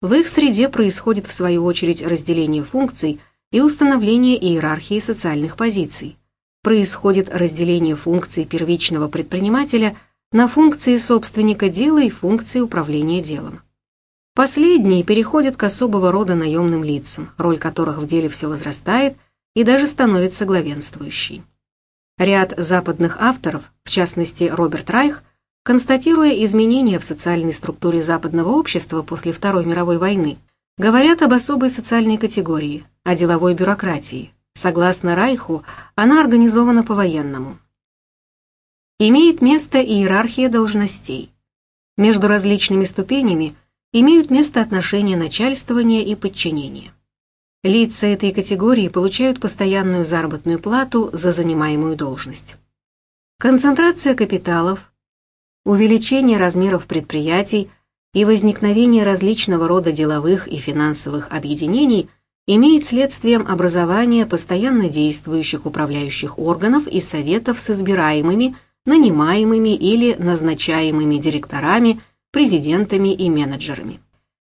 В их среде происходит в свою очередь разделение функций и установление иерархии социальных позиций. Происходит разделение функций первичного предпринимателя на функции собственника дела и функции управления делом. Последние переходят к особого рода наемным лицам, роль которых в деле все возрастает и даже становится главенствующей. Ряд западных авторов, в частности Роберт Райх, констатируя изменения в социальной структуре западного общества после Второй мировой войны, говорят об особой социальной категории, о деловой бюрократии. Согласно Райху, она организована по-военному. Имеет место иерархия должностей. Между различными ступенями имеют место отношения начальствования и подчинения. Лица этой категории получают постоянную заработную плату за занимаемую должность. Концентрация капиталов, увеличение размеров предприятий и возникновение различного рода деловых и финансовых объединений имеет следствием образования постоянно действующих управляющих органов и советов с избираемыми, нанимаемыми или назначаемыми директорами, президентами и менеджерами.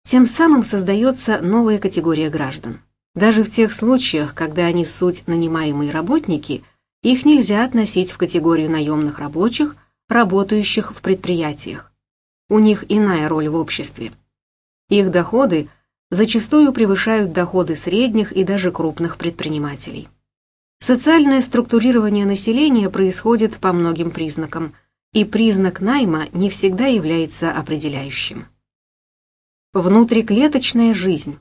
Тем самым создается новая категория граждан. Даже в тех случаях, когда они суть нанимаемые работники, их нельзя относить в категорию наемных рабочих, работающих в предприятиях. У них иная роль в обществе. Их доходы зачастую превышают доходы средних и даже крупных предпринимателей. Социальное структурирование населения происходит по многим признакам, и признак найма не всегда является определяющим. Внутриклеточная жизнь.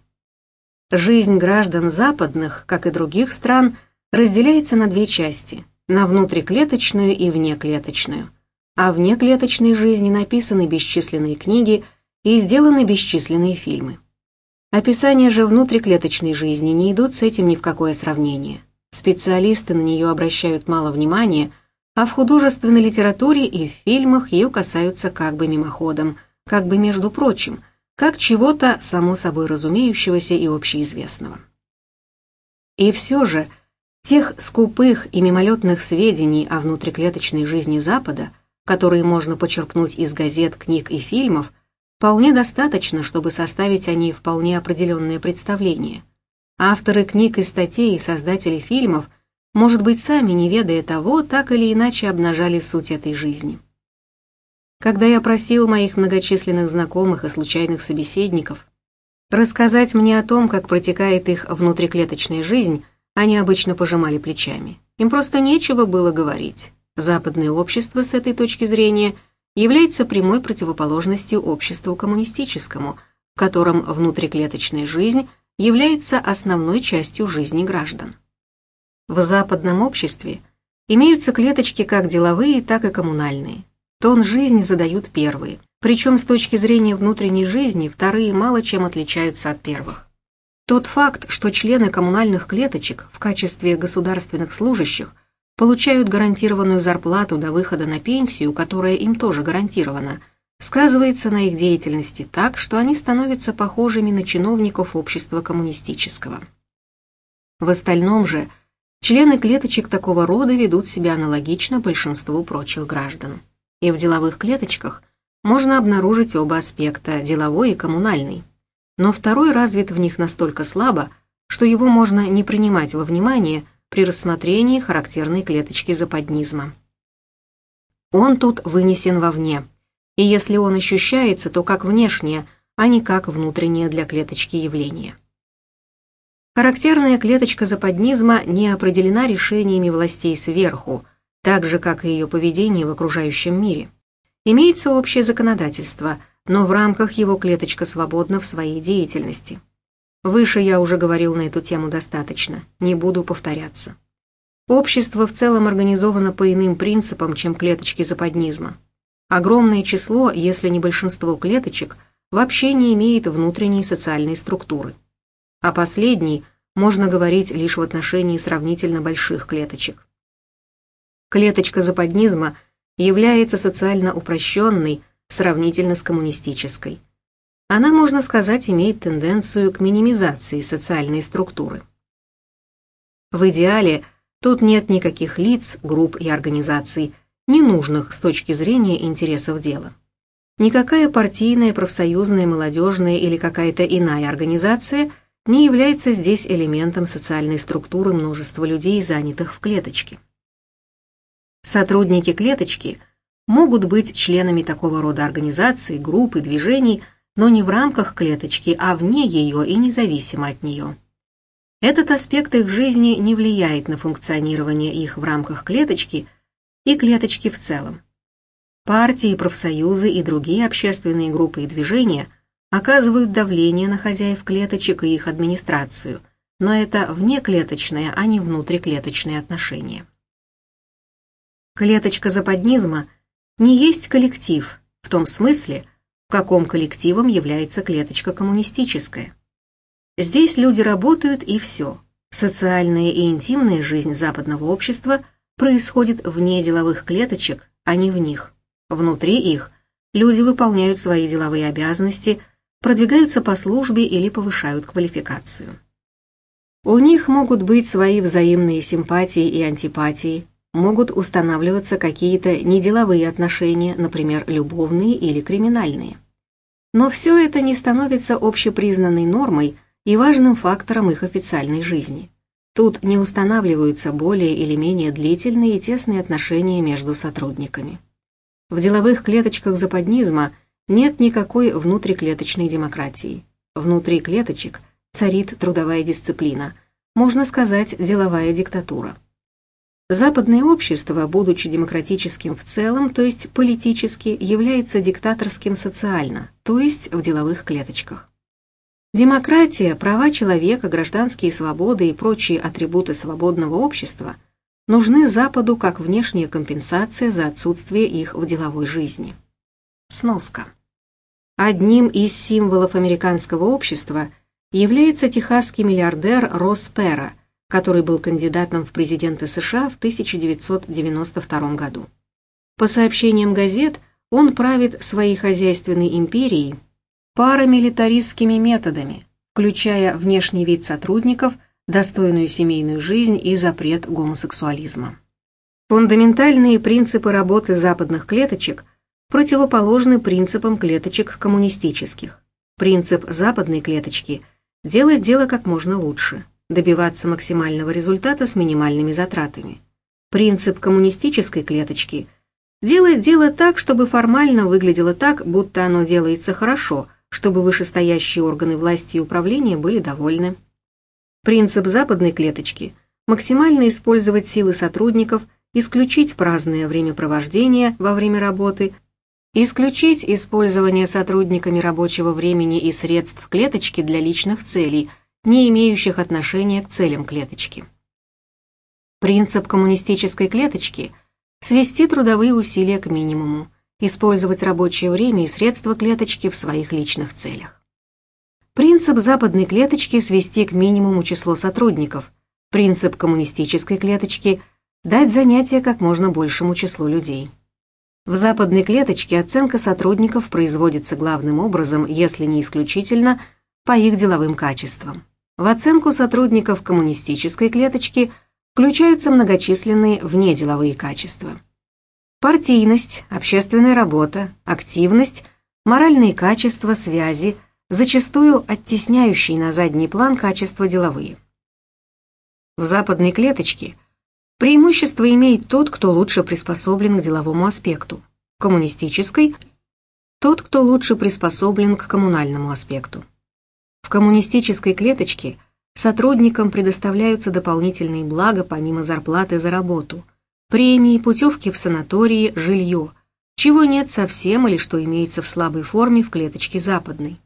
Жизнь граждан западных, как и других стран, разделяется на две части – на внутриклеточную и внеклеточную а в неклеточной жизни написаны бесчисленные книги и сделаны бесчисленные фильмы. Описания же внутриклеточной жизни не идут с этим ни в какое сравнение. Специалисты на нее обращают мало внимания, а в художественной литературе и в фильмах ее касаются как бы мимоходом, как бы между прочим, как чего-то само собой разумеющегося и общеизвестного. И все же, тех скупых и мимолетных сведений о внутриклеточной жизни Запада – которые можно почерпнуть из газет, книг и фильмов, вполне достаточно, чтобы составить о ней вполне определенное представление. Авторы книг и статей и создатели фильмов, может быть, сами, не ведая того, так или иначе обнажали суть этой жизни. Когда я просил моих многочисленных знакомых и случайных собеседников рассказать мне о том, как протекает их внутриклеточная жизнь, они обычно пожимали плечами. Им просто нечего было говорить. Западное общество с этой точки зрения является прямой противоположностью обществу коммунистическому, в котором внутриклеточная жизнь является основной частью жизни граждан. В западном обществе имеются клеточки как деловые, так и коммунальные. Тон жизни задают первые, причем с точки зрения внутренней жизни вторые мало чем отличаются от первых. Тот факт, что члены коммунальных клеточек в качестве государственных служащих получают гарантированную зарплату до выхода на пенсию, которая им тоже гарантирована, сказывается на их деятельности так, что они становятся похожими на чиновников общества коммунистического. В остальном же члены клеточек такого рода ведут себя аналогично большинству прочих граждан. И в деловых клеточках можно обнаружить оба аспекта – деловой и коммунальный. Но второй развит в них настолько слабо, что его можно не принимать во внимание – при рассмотрении характерной клеточки западнизма. Он тут вынесен вовне, и если он ощущается, то как внешнее, а не как внутреннее для клеточки явление. Характерная клеточка западнизма не определена решениями властей сверху, так же, как и ее поведение в окружающем мире. Имеется общее законодательство, но в рамках его клеточка свободна в своей деятельности. Выше я уже говорил на эту тему достаточно, не буду повторяться. Общество в целом организовано по иным принципам, чем клеточки западнизма. Огромное число, если не большинство клеточек, вообще не имеет внутренней социальной структуры. А последней можно говорить лишь в отношении сравнительно больших клеточек. Клеточка западнизма является социально упрощенной сравнительно с коммунистической. Она, можно сказать, имеет тенденцию к минимизации социальной структуры. В идеале тут нет никаких лиц, групп и организаций, ненужных с точки зрения интересов дела. Никакая партийная, профсоюзная, молодежная или какая-то иная организация не является здесь элементом социальной структуры множества людей, занятых в клеточке. Сотрудники клеточки могут быть членами такого рода организаций, групп и движений, но не в рамках клеточки, а вне ее и независимо от нее. Этот аспект их жизни не влияет на функционирование их в рамках клеточки и клеточки в целом. Партии, профсоюзы и другие общественные группы и движения оказывают давление на хозяев клеточек и их администрацию, но это внеклеточные, а не внутриклеточные отношения. Клеточка западнизма не есть коллектив, в том смысле, в каком коллективом является клеточка коммунистическая. Здесь люди работают и все. Социальная и интимная жизнь западного общества происходит вне деловых клеточек, а не в них. Внутри их люди выполняют свои деловые обязанности, продвигаются по службе или повышают квалификацию. У них могут быть свои взаимные симпатии и антипатии, могут устанавливаться какие-то неделовые отношения, например, любовные или криминальные. Но все это не становится общепризнанной нормой и важным фактором их официальной жизни. Тут не устанавливаются более или менее длительные и тесные отношения между сотрудниками. В деловых клеточках западнизма нет никакой внутриклеточной демократии. Внутри клеточек царит трудовая дисциплина, можно сказать, деловая диктатура. Западное общество, будучи демократическим в целом, то есть политически, является диктаторским социально, то есть в деловых клеточках. Демократия, права человека, гражданские свободы и прочие атрибуты свободного общества нужны Западу как внешняя компенсация за отсутствие их в деловой жизни. Сноска. Одним из символов американского общества является техасский миллиардер Росс Пера – который был кандидатом в президенты США в 1992 году. По сообщениям газет, он правит своей хозяйственной империей парамилитаристскими методами, включая внешний вид сотрудников, достойную семейную жизнь и запрет гомосексуализма. Фундаментальные принципы работы западных клеточек противоположны принципам клеточек коммунистических. Принцип западной клеточки – делать дело как можно лучше – добиваться максимального результата с минимальными затратами. Принцип коммунистической клеточки – делать дело так, чтобы формально выглядело так, будто оно делается хорошо, чтобы вышестоящие органы власти и управления были довольны. Принцип западной клеточки – максимально использовать силы сотрудников, исключить праздное времяпровождение во время работы, исключить использование сотрудниками рабочего времени и средств клеточки для личных целей – не имеющих отношения к целям клеточки. Принцип коммунистической клеточки – свести трудовые усилия к минимуму, использовать рабочее время и средства клеточки в своих личных целях. Принцип западной клеточки – свести к минимуму число сотрудников, принцип коммунистической клеточки – дать занятия как можно большему числу людей. В западной клеточке оценка сотрудников производится главным образом, если не исключительно, по их деловым качествам. В оценку сотрудников коммунистической клеточки включаются многочисленные внеделовые качества. Партийность, общественная работа, активность, моральные качества, связи, зачастую оттесняющие на задний план качества деловые. В западной клеточке преимущество имеет тот, кто лучше приспособлен к деловому аспекту, коммунистической – тот, кто лучше приспособлен к коммунальному аспекту. В коммунистической клеточке Сотрудникам предоставляются дополнительные блага помимо зарплаты за работу, премии, путевки в санатории, жилье, чего нет совсем или что имеется в слабой форме в клеточке западной.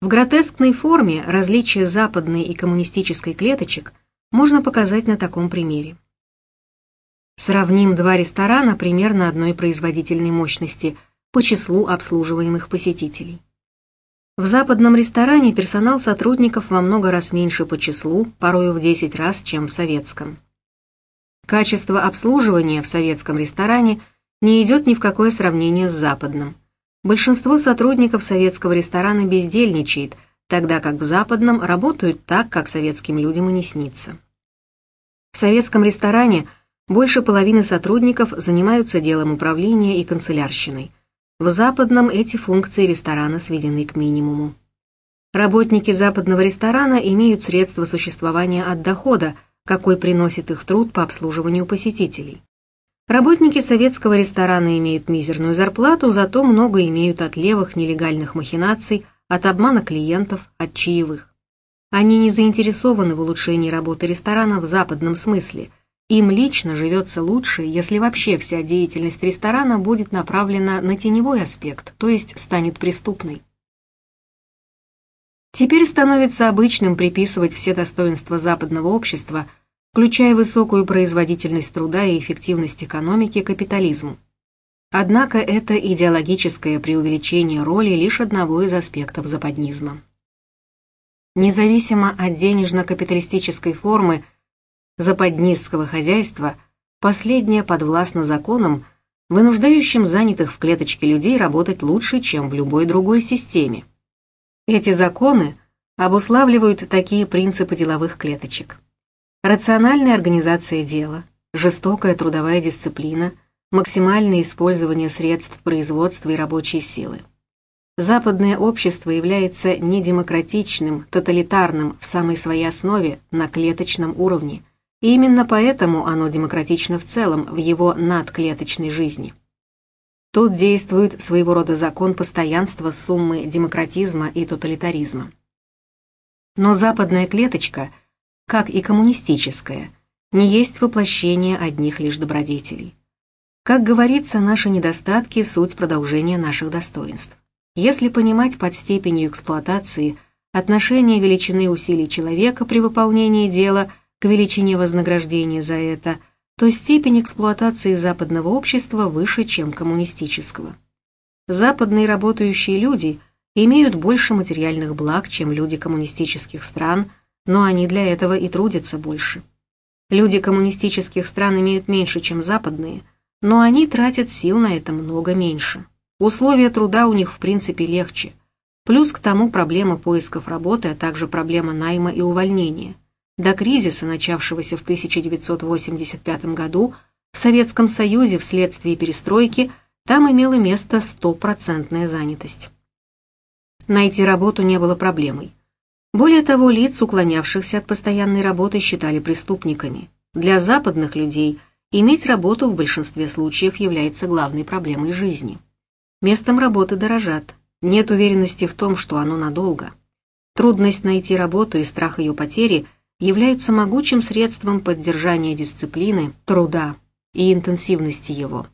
В гротескной форме различия западной и коммунистической клеточек можно показать на таком примере. Сравним два ресторана примерно одной производительной мощности по числу обслуживаемых посетителей. В западном ресторане персонал сотрудников во много раз меньше по числу, порою в 10 раз, чем в советском. Качество обслуживания в советском ресторане не идет ни в какое сравнение с западным – Большинство сотрудников советского ресторана бездельничает, тогда как в западном работают так, как советским людям и не снится. В советском ресторане больше половины сотрудников занимаются делом управления и канцелярщиной. В западном эти функции ресторана сведены к минимуму. Работники западного ресторана имеют средства существования от дохода, какой приносит их труд по обслуживанию посетителей. Работники советского ресторана имеют мизерную зарплату, зато много имеют от левых нелегальных махинаций, от обмана клиентов, от чаевых. Они не заинтересованы в улучшении работы ресторана в западном смысле. Им лично живется лучше, если вообще вся деятельность ресторана будет направлена на теневой аспект, то есть станет преступной. Теперь становится обычным приписывать все достоинства западного общества – включая высокую производительность труда и эффективность экономики капитализму. Однако это идеологическое преувеличение роли лишь одного из аспектов западнизма. Независимо от денежно-капиталистической формы западнистского хозяйства, последнее подвластно законам, вынуждающим занятых в клеточке людей работать лучше, чем в любой другой системе. Эти законы обуславливают такие принципы деловых клеточек рациональная организация дела, жестокая трудовая дисциплина, максимальное использование средств производства и рабочей силы. Западное общество является недемократичным, тоталитарным в самой своей основе на клеточном уровне, и именно поэтому оно демократично в целом в его надклеточной жизни. Тут действует своего рода закон постоянства суммы демократизма и тоталитаризма. Но западная клеточка – как и коммунистическое, не есть воплощение одних лишь добродетелей. Как говорится, наши недостатки – суть продолжения наших достоинств. Если понимать под степенью эксплуатации отношение величины усилий человека при выполнении дела к величине вознаграждения за это, то степень эксплуатации западного общества выше, чем коммунистического. Западные работающие люди имеют больше материальных благ, чем люди коммунистических стран – но они для этого и трудятся больше. Люди коммунистических стран имеют меньше, чем западные, но они тратят сил на это много меньше. Условия труда у них в принципе легче. Плюс к тому проблема поисков работы, а также проблема найма и увольнения. До кризиса, начавшегося в 1985 году, в Советском Союзе вследствие перестройки там имела место стопроцентная занятость. Найти работу не было проблемой. Более того, лиц, уклонявшихся от постоянной работы, считали преступниками. Для западных людей иметь работу в большинстве случаев является главной проблемой жизни. Местом работы дорожат, нет уверенности в том, что оно надолго. Трудность найти работу и страх ее потери являются могучим средством поддержания дисциплины, труда и интенсивности его.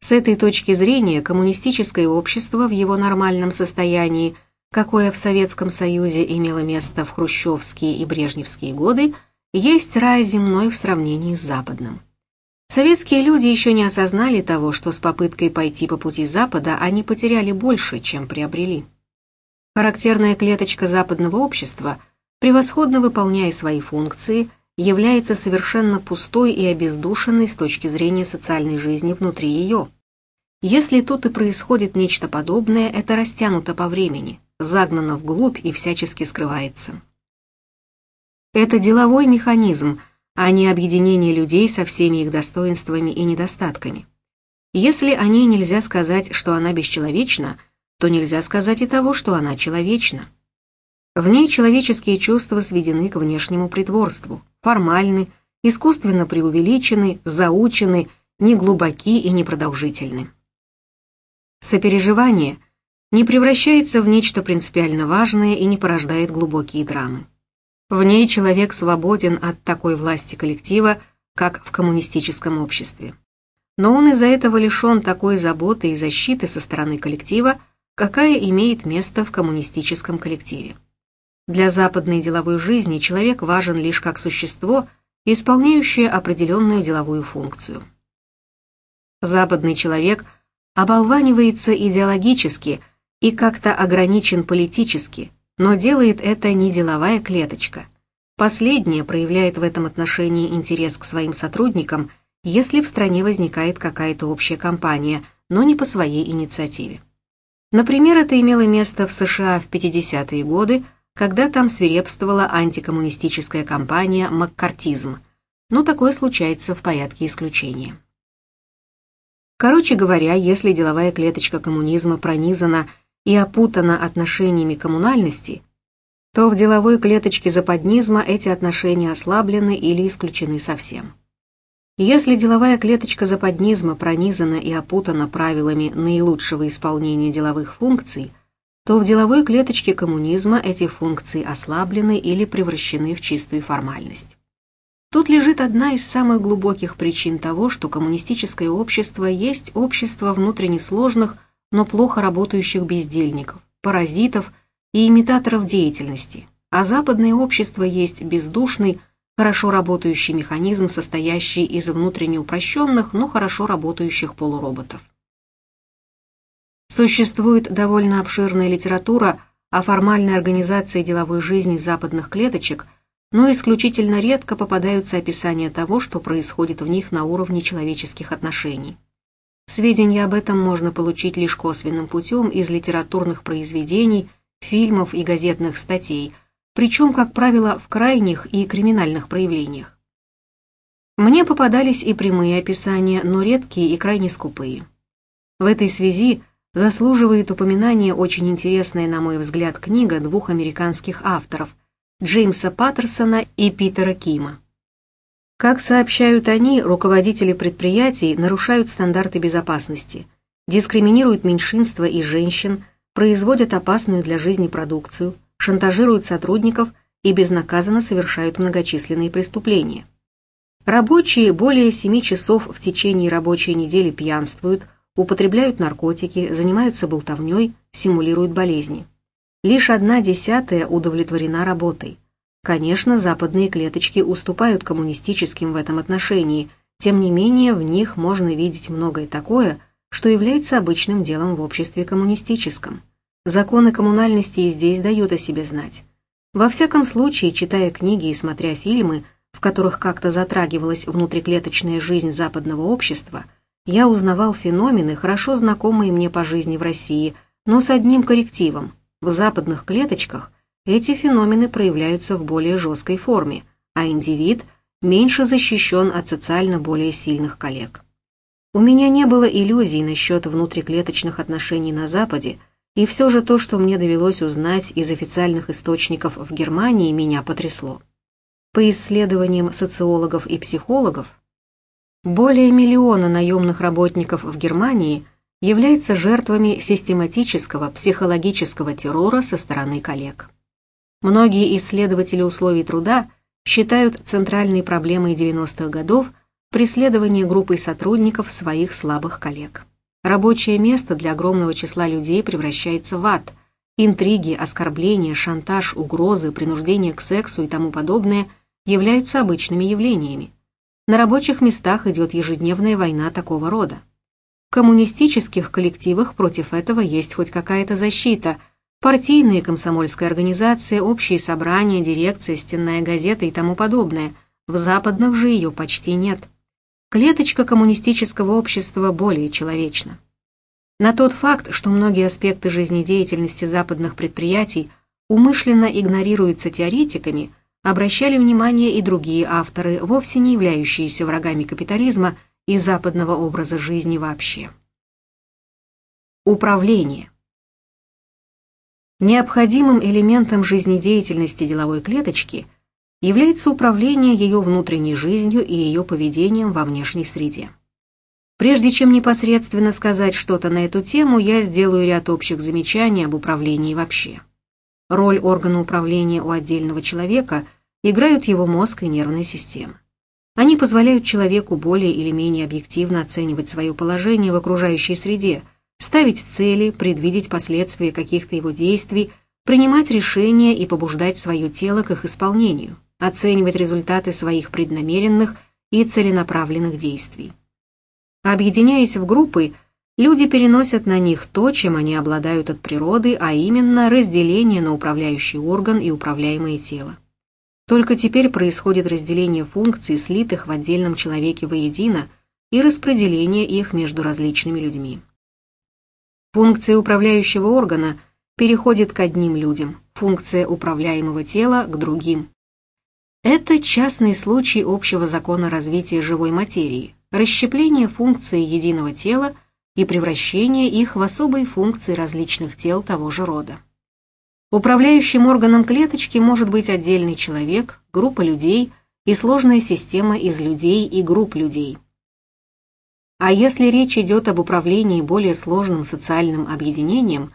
С этой точки зрения коммунистическое общество в его нормальном состоянии – какое в Советском Союзе имело место в хрущевские и брежневские годы, есть рай земной в сравнении с западным. Советские люди еще не осознали того, что с попыткой пойти по пути Запада они потеряли больше, чем приобрели. Характерная клеточка западного общества, превосходно выполняя свои функции, является совершенно пустой и обездушенной с точки зрения социальной жизни внутри ее. Если тут и происходит нечто подобное, это растянуто по времени – загнана вглубь и всячески скрывается. Это деловой механизм, а не объединение людей со всеми их достоинствами и недостатками. Если о ней нельзя сказать, что она бесчеловечна, то нельзя сказать и того, что она человечна. В ней человеческие чувства сведены к внешнему притворству, формальны, искусственно преувеличены, заучены, неглубоки и непродолжительны. Сопереживание – не превращается в нечто принципиально важное и не порождает глубокие драмы. В ней человек свободен от такой власти коллектива, как в коммунистическом обществе. Но он из-за этого лишен такой заботы и защиты со стороны коллектива, какая имеет место в коммунистическом коллективе. Для западной деловой жизни человек важен лишь как существо, исполняющее определенную деловую функцию. Западный человек оболванивается идеологически и как-то ограничен политически, но делает это не деловая клеточка. Последняя проявляет в этом отношении интерес к своим сотрудникам, если в стране возникает какая-то общая кампания, но не по своей инициативе. Например, это имело место в США в 50-е годы, когда там свирепствовала антикоммунистическая кампания «Маккартизм», но такое случается в порядке исключения. Короче говоря, если деловая клеточка коммунизма пронизана и опутана отношениями коммунальности, то в деловой клеточке западнизма эти отношения ослаблены или исключены совсем. Если деловая клеточка западнизма пронизана и опутана правилами наилучшего исполнения деловых функций, то в деловой клеточке коммунизма эти функции ослаблены или превращены в чистую формальность. Тут лежит одна из самых глубоких причин того, что коммунистическое общество есть общество внутренне сложных, но плохо работающих бездельников, паразитов и имитаторов деятельности, а западное общество есть бездушный, хорошо работающий механизм, состоящий из внутренне упрощенных, но хорошо работающих полуроботов. Существует довольно обширная литература о формальной организации деловой жизни западных клеточек, но исключительно редко попадаются описания того, что происходит в них на уровне человеческих отношений. Сведения об этом можно получить лишь косвенным путем из литературных произведений, фильмов и газетных статей – причем, как правило, в крайних и криминальных проявлениях. Мне попадались и прямые описания, но редкие и крайне скупые. В этой связи заслуживает упоминания очень интересная, на мой взгляд, книга двух американских авторов Джеймса Паттерсона и Питера Кима. Как сообщают они, руководители предприятий нарушают стандарты безопасности, дискриминируют меньшинства и женщин, производят опасную для жизни продукцию – шантажируют сотрудников и безнаказанно совершают многочисленные преступления. Рабочие более 7 часов в течение рабочей недели пьянствуют, употребляют наркотики, занимаются болтовней, симулируют болезни. Лишь одна десятая удовлетворена работой. Конечно, западные клеточки уступают коммунистическим в этом отношении, тем не менее в них можно видеть многое такое, что является обычным делом в обществе коммунистическом. Законы коммунальности и здесь дают о себе знать. Во всяком случае, читая книги и смотря фильмы, в которых как-то затрагивалась внутриклеточная жизнь западного общества, я узнавал феномены, хорошо знакомые мне по жизни в России, но с одним коррективом. В западных клеточках эти феномены проявляются в более жесткой форме, а индивид меньше защищен от социально более сильных коллег. У меня не было иллюзий насчет внутриклеточных отношений на Западе, и все же то, что мне довелось узнать из официальных источников в Германии, меня потрясло. По исследованиям социологов и психологов, более миллиона наемных работников в Германии являются жертвами систематического психологического террора со стороны коллег. Многие исследователи условий труда считают центральной проблемой 90-х годов преследование группой сотрудников своих слабых коллег. Рабочее место для огромного числа людей превращается в ад. Интриги, оскорбления, шантаж, угрозы, принуждение к сексу и тому подобное являются обычными явлениями. На рабочих местах идет ежедневная война такого рода. В коммунистических коллективах против этого есть хоть какая-то защита. Партийные, комсомольская организация, общие собрания, дирекция, стенная газета и тому подобное. В западных же ее почти нет клеточка коммунистического общества более человечна. На тот факт, что многие аспекты жизнедеятельности западных предприятий умышленно игнорируются теоретиками, обращали внимание и другие авторы, вовсе не являющиеся врагами капитализма и западного образа жизни вообще. Управление. Необходимым элементом жизнедеятельности деловой клеточки – является управление ее внутренней жизнью и ее поведением во внешней среде. Прежде чем непосредственно сказать что-то на эту тему, я сделаю ряд общих замечаний об управлении вообще. Роль органа управления у отдельного человека играют его мозг и нервная система. Они позволяют человеку более или менее объективно оценивать свое положение в окружающей среде, ставить цели, предвидеть последствия каких-то его действий, принимать решения и побуждать свое тело к их исполнению, оценивать результаты своих преднамеренных и целенаправленных действий. Объединяясь в группы, люди переносят на них то, чем они обладают от природы, а именно разделение на управляющий орган и управляемое тело. Только теперь происходит разделение функций, слитых в отдельном человеке воедино, и распределение их между различными людьми. Функция управляющего органа переходит к одним людям, функция управляемого тела к другим. Это частный случай общего закона развития живой материи, расщепление функций единого тела и превращение их в особые функции различных тел того же рода. Управляющим органом клеточки может быть отдельный человек, группа людей и сложная система из людей и групп людей. А если речь идет об управлении более сложным социальным объединением,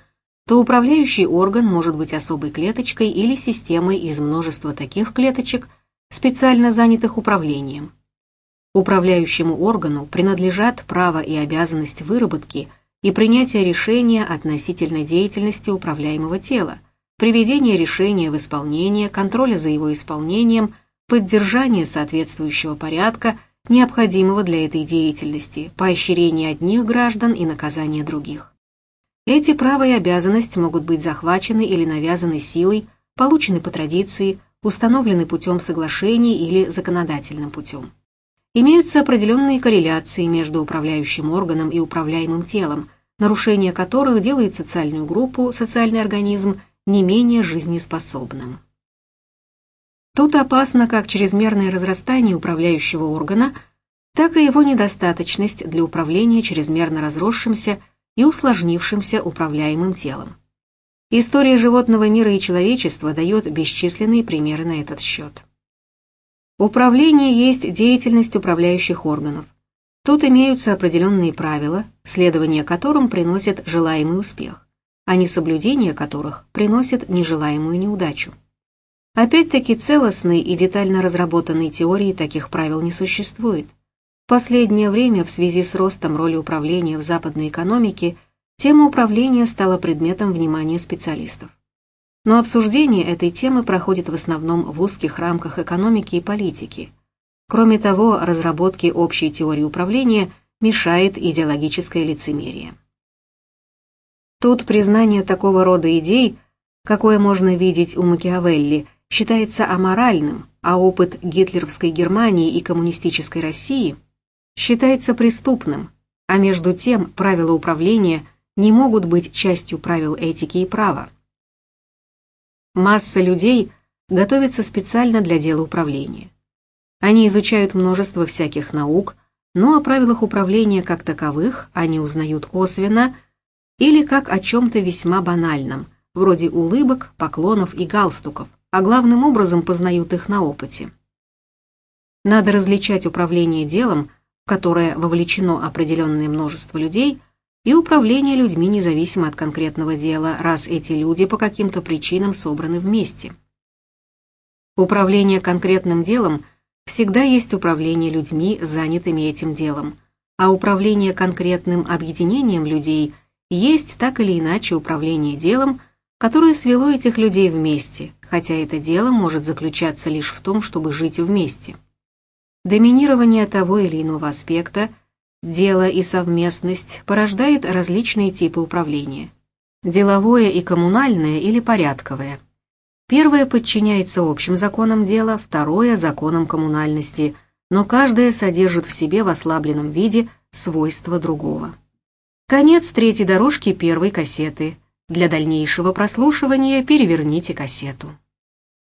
то управляющий орган может быть особой клеточкой или системой из множества таких клеточек, специально занятых управлением. Управляющему органу принадлежат право и обязанность выработки и принятия решения относительно деятельности управляемого тела – приведение решения в исполнение, контроля за его исполнением, поддержание соответствующего порядка, необходимого для этой деятельности, поощрение одних граждан и наказание других. Эти права и обязанности могут быть захвачены или навязаны силой, получены по традиции, установлены путем соглашений или законодательным путем. Имеются определенные корреляции между управляющим органом и управляемым телом, нарушение которых делает социальную группу, социальный организм не менее жизнеспособным. Тут опасно как чрезмерное разрастание управляющего органа, так и его недостаточность для управления чрезмерно разросшимся и усложнившимся управляемым телом. История животного мира и человечества дает бесчисленные примеры на этот счет. Управление есть деятельность управляющих органов. Тут имеются определенные правила, следование которым приносит желаемый успех а несоблюдение которых приносит нежелаемую неудачу. Опять-таки целостной и детально разработанной теории таких правил не существует. В последнее время в связи с ростом роли управления в западной экономике тема управления стала предметом внимания специалистов. Но обсуждение этой темы проходит в основном в узких рамках экономики и политики. Кроме того, разработке общей теории управления мешает идеологическое лицемерие. Тут признание такого рода идей, какое можно видеть у Макиавелли, считается аморальным, а опыт гитлеровской Германии и коммунистической России считается преступным, а между тем правила управления не могут быть частью правил этики и права. Масса людей готовится специально для дела управления. Они изучают множество всяких наук, но о правилах управления как таковых они узнают косвенно – или как о чем-то весьма банальном, вроде улыбок, поклонов и галстуков, а главным образом познают их на опыте. Надо различать управление делом, в которое вовлечено определенное множество людей, и управление людьми независимо от конкретного дела, раз эти люди по каким-то причинам собраны вместе. Управление конкретным делом всегда есть управление людьми, занятыми этим делом, а управление конкретным объединением людей есть так или иначе управление делом, которое свело этих людей вместе, хотя это дело может заключаться лишь в том, чтобы жить вместе. Доминирование того или иного аспекта, дело и совместность порождает различные типы управления. Деловое и коммунальное или порядковое. Первое подчиняется общим законам дела, второе – законам коммунальности, но каждое содержит в себе в ослабленном виде свойства другого. Конец третьей дорожки первой кассеты. Для дальнейшего прослушивания переверните кассету.